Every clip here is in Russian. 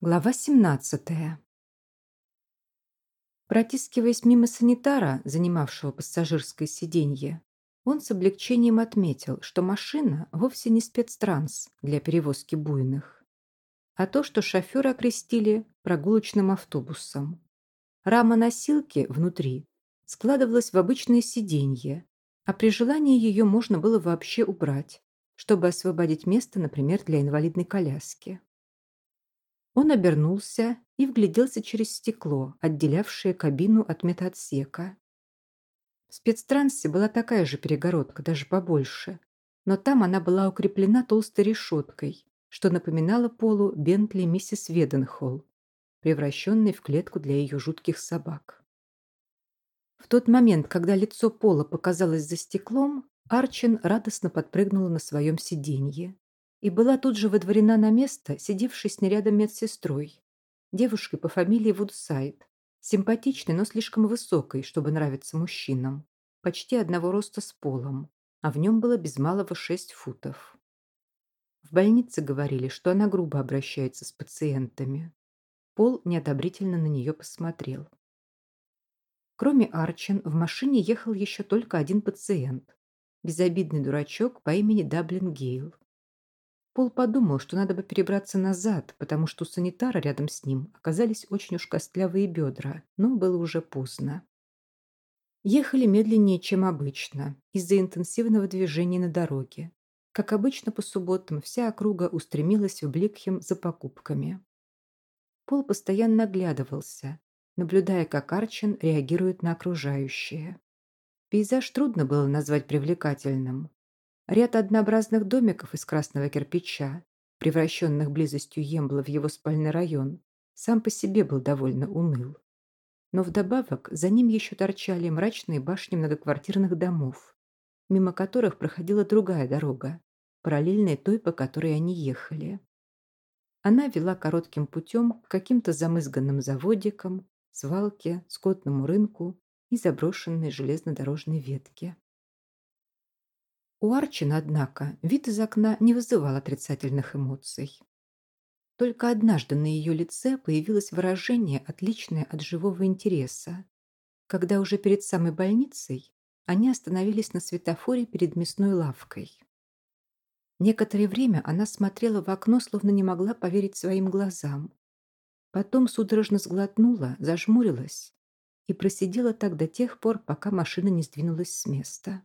Глава 17. Протискиваясь мимо санитара, занимавшего пассажирское сиденье, он с облегчением отметил, что машина вовсе не спецтранс для перевозки буйных, а то, что шофера окрестили прогулочным автобусом. Рама носилки внутри складывалась в обычное сиденье, а при желании ее можно было вообще убрать, чтобы освободить место, например, для инвалидной коляски. Он обернулся и вгляделся через стекло, отделявшее кабину от медотсека. В спецтрансе была такая же перегородка, даже побольше, но там она была укреплена толстой решеткой, что напоминало Полу Бентли миссис Веденхолл, превращенной в клетку для ее жутких собак. В тот момент, когда лицо Пола показалось за стеклом, Арчин радостно подпрыгнула на своем сиденье и была тут же выдворена на место, сидевшей с ней рядом медсестрой, девушкой по фамилии Вудсайд, симпатичной, но слишком высокой, чтобы нравиться мужчинам, почти одного роста с полом, а в нем было без малого шесть футов. В больнице говорили, что она грубо обращается с пациентами. Пол неодобрительно на нее посмотрел. Кроме Арчин, в машине ехал еще только один пациент, безобидный дурачок по имени Даблин Гейл. Пол подумал, что надо бы перебраться назад, потому что у санитара рядом с ним оказались очень уж костлявые бедра, но было уже поздно. Ехали медленнее, чем обычно, из-за интенсивного движения на дороге. Как обычно по субботам, вся округа устремилась в Бликхем за покупками. Пол постоянно оглядывался, наблюдая, как Арчин реагирует на окружающее. Пейзаж трудно было назвать привлекательным. Ряд однообразных домиков из красного кирпича, превращенных близостью Ембла в его спальный район, сам по себе был довольно уныл. Но вдобавок за ним еще торчали мрачные башни многоквартирных домов, мимо которых проходила другая дорога, параллельная той, по которой они ехали. Она вела коротким путем к каким-то замызганным заводикам, свалке, скотному рынку и заброшенной железнодорожной ветке. У Арчин, однако, вид из окна не вызывал отрицательных эмоций. Только однажды на ее лице появилось выражение, отличное от живого интереса, когда уже перед самой больницей они остановились на светофоре перед мясной лавкой. Некоторое время она смотрела в окно, словно не могла поверить своим глазам. Потом судорожно сглотнула, зажмурилась и просидела так до тех пор, пока машина не сдвинулась с места.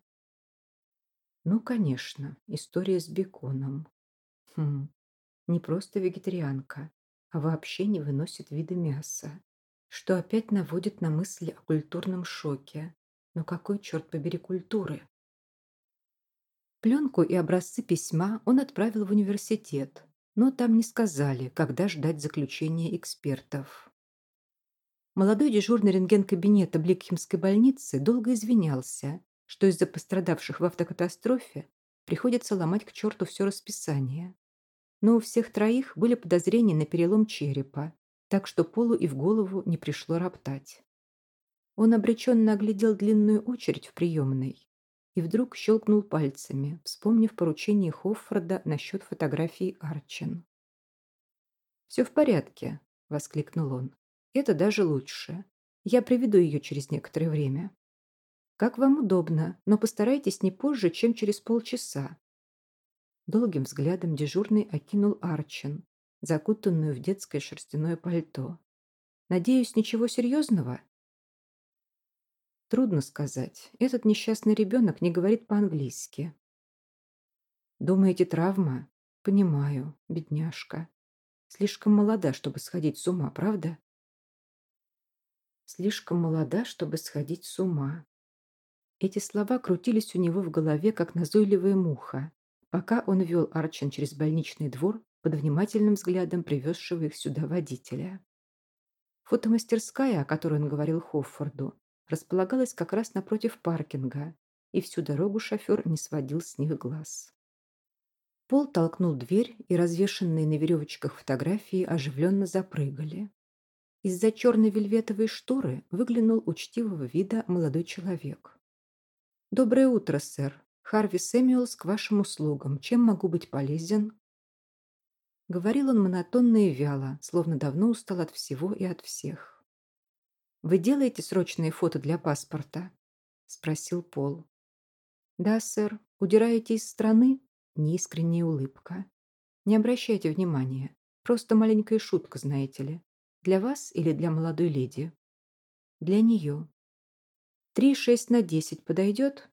Ну, конечно, история с беконом. Хм, не просто вегетарианка, а вообще не выносит вида мяса. Что опять наводит на мысли о культурном шоке. Но какой, черт побери, культуры? Пленку и образцы письма он отправил в университет, но там не сказали, когда ждать заключения экспертов. Молодой дежурный рентген кабинета Бликхемской больницы долго извинялся что из-за пострадавших в автокатастрофе приходится ломать к черту все расписание. Но у всех троих были подозрения на перелом черепа, так что Полу и в голову не пришло роптать. Он обреченно оглядел длинную очередь в приемной и вдруг щелкнул пальцами, вспомнив поручение Хоффорда насчет фотографии Арчин. «Все в порядке», — воскликнул он. «Это даже лучше. Я приведу ее через некоторое время». Как вам удобно, но постарайтесь не позже, чем через полчаса. Долгим взглядом дежурный окинул Арчин, закутанную в детское шерстяное пальто. Надеюсь, ничего серьезного? Трудно сказать. Этот несчастный ребенок не говорит по-английски. Думаете, травма? Понимаю, бедняжка. Слишком молода, чтобы сходить с ума, правда? Слишком молода, чтобы сходить с ума. Эти слова крутились у него в голове, как назойливая муха, пока он вел Арчин через больничный двор под внимательным взглядом привезшего их сюда водителя. Фотомастерская, о которой он говорил Хоффорду, располагалась как раз напротив паркинга, и всю дорогу шофер не сводил с них глаз. Пол толкнул дверь, и развешенные на веревочках фотографии оживленно запрыгали. Из-за черной вельветовой шторы выглянул учтивого вида молодой человек. «Доброе утро, сэр. Харви Сэмюэлс к вашим услугам. Чем могу быть полезен?» Говорил он монотонно и вяло, словно давно устал от всего и от всех. «Вы делаете срочные фото для паспорта?» – спросил Пол. «Да, сэр. Удираете из страны?» – неискренняя улыбка. «Не обращайте внимания. Просто маленькая шутка, знаете ли. Для вас или для молодой леди?» «Для нее». «Три шесть на десять подойдет?»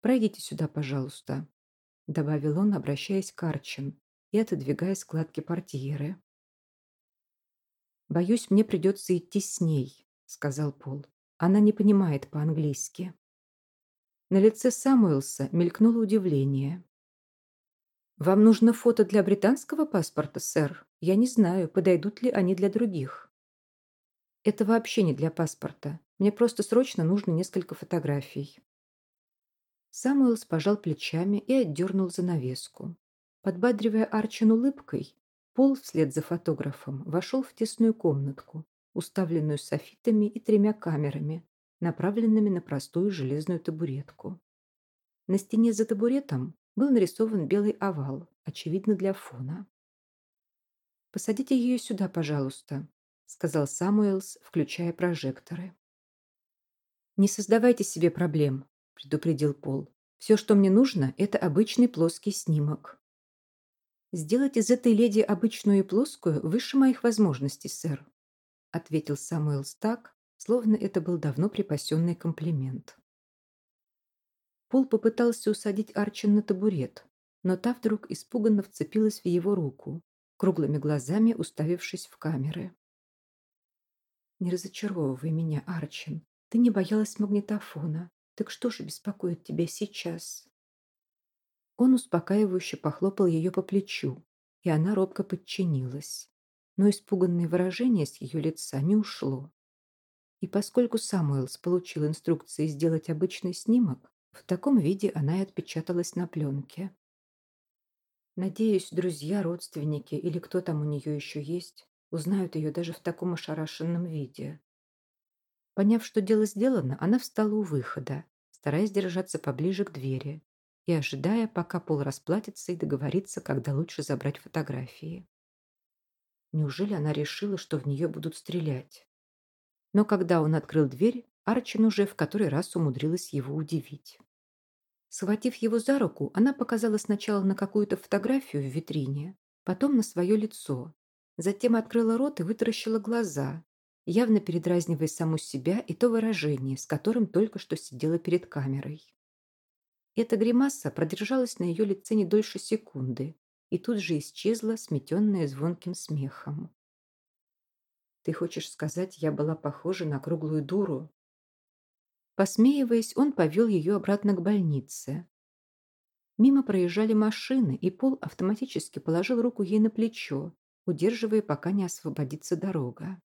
«Пройдите сюда, пожалуйста», – добавил он, обращаясь к Арчин и отодвигая складки портьеры. «Боюсь, мне придется идти с ней», — сказал Пол. «Она не понимает по-английски». На лице Самуэлса мелькнуло удивление. «Вам нужно фото для британского паспорта, сэр? Я не знаю, подойдут ли они для других». «Это вообще не для паспорта. Мне просто срочно нужно несколько фотографий». Самуэлс пожал плечами и отдернул занавеску. Подбадривая Арчин улыбкой, Пол вслед за фотографом вошел в тесную комнатку, уставленную софитами и тремя камерами, направленными на простую железную табуретку. На стене за табуретом был нарисован белый овал, очевидно для фона. «Посадите ее сюда, пожалуйста», — сказал Самуэлс, включая прожекторы. «Не создавайте себе проблем», — предупредил Пол. «Все, что мне нужно, это обычный плоский снимок». «Сделать из этой леди обычную и плоскую выше моих возможностей, сэр», ответил Самуэлс так, словно это был давно припасенный комплимент. Пол попытался усадить Арчин на табурет, но та вдруг испуганно вцепилась в его руку, круглыми глазами уставившись в камеры. «Не разочаровывай меня, Арчин. Ты не боялась магнитофона. Так что же беспокоит тебя сейчас?» Он успокаивающе похлопал ее по плечу, и она робко подчинилась. Но испуганное выражение с ее лица не ушло. И поскольку Самуэлс получил инструкции сделать обычный снимок, в таком виде она и отпечаталась на пленке. Надеюсь, друзья, родственники или кто там у нее еще есть, узнают ее даже в таком ошарашенном виде. Поняв, что дело сделано, она встала у выхода, стараясь держаться поближе к двери, и ожидая, пока Пол расплатится и договорится, когда лучше забрать фотографии. Неужели она решила, что в нее будут стрелять? Но когда он открыл дверь, Арчин уже в который раз умудрилась его удивить. Схватив его за руку, она показала сначала на какую-то фотографию в витрине, потом на свое лицо. Затем открыла рот и вытаращила глаза, явно передразнивая саму себя и то выражение, с которым только что сидела перед камерой. Эта гримаса продержалась на ее лице не дольше секунды и тут же исчезла, сметенная звонким смехом. «Ты хочешь сказать, я была похожа на круглую дуру?» Посмеиваясь, он повел ее обратно к больнице. Мимо проезжали машины, и Пол автоматически положил руку ей на плечо, удерживая, пока не освободится дорога.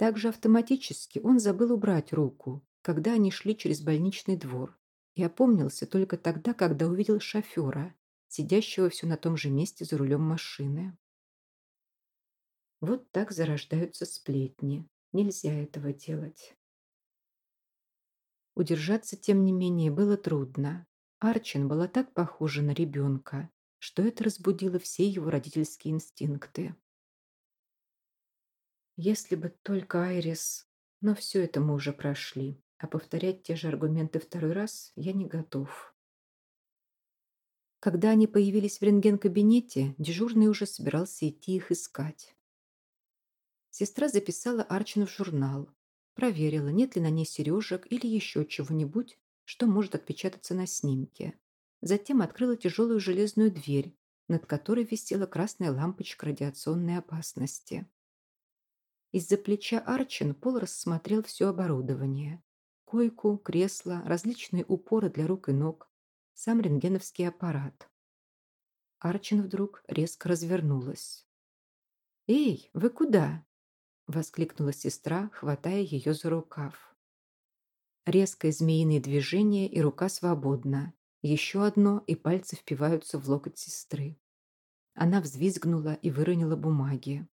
Также автоматически он забыл убрать руку, когда они шли через больничный двор, и опомнился только тогда, когда увидел шофера, сидящего все на том же месте за рулем машины. Вот так зарождаются сплетни. Нельзя этого делать. Удержаться, тем не менее, было трудно. Арчин была так похожа на ребенка, что это разбудило все его родительские инстинкты. Если бы только Айрис... Но все это мы уже прошли а повторять те же аргументы второй раз я не готов. Когда они появились в рентген-кабинете, дежурный уже собирался идти их искать. Сестра записала Арчину в журнал, проверила, нет ли на ней сережек или еще чего-нибудь, что может отпечататься на снимке. Затем открыла тяжелую железную дверь, над которой висела красная лампочка радиационной опасности. Из-за плеча Арчин Пол рассмотрел все оборудование. Койку, кресло, различные упоры для рук и ног, сам рентгеновский аппарат. Арчин вдруг резко развернулась. «Эй, вы куда?» – воскликнула сестра, хватая ее за рукав. Резкое змеиное движение, и рука свободна. Еще одно, и пальцы впиваются в локоть сестры. Она взвизгнула и выронила бумаги.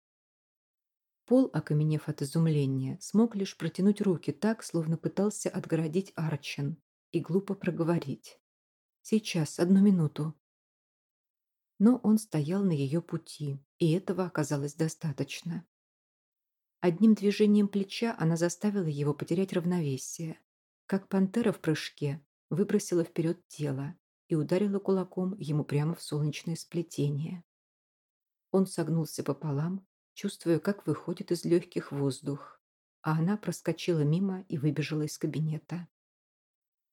Пол, окаменев от изумления, смог лишь протянуть руки так, словно пытался отгородить Арчин, и глупо проговорить. «Сейчас, одну минуту». Но он стоял на ее пути, и этого оказалось достаточно. Одним движением плеча она заставила его потерять равновесие. Как пантера в прыжке, выбросила вперед тело и ударила кулаком ему прямо в солнечное сплетение. Он согнулся пополам, чувствуя, как выходит из легких воздух, а она проскочила мимо и выбежала из кабинета.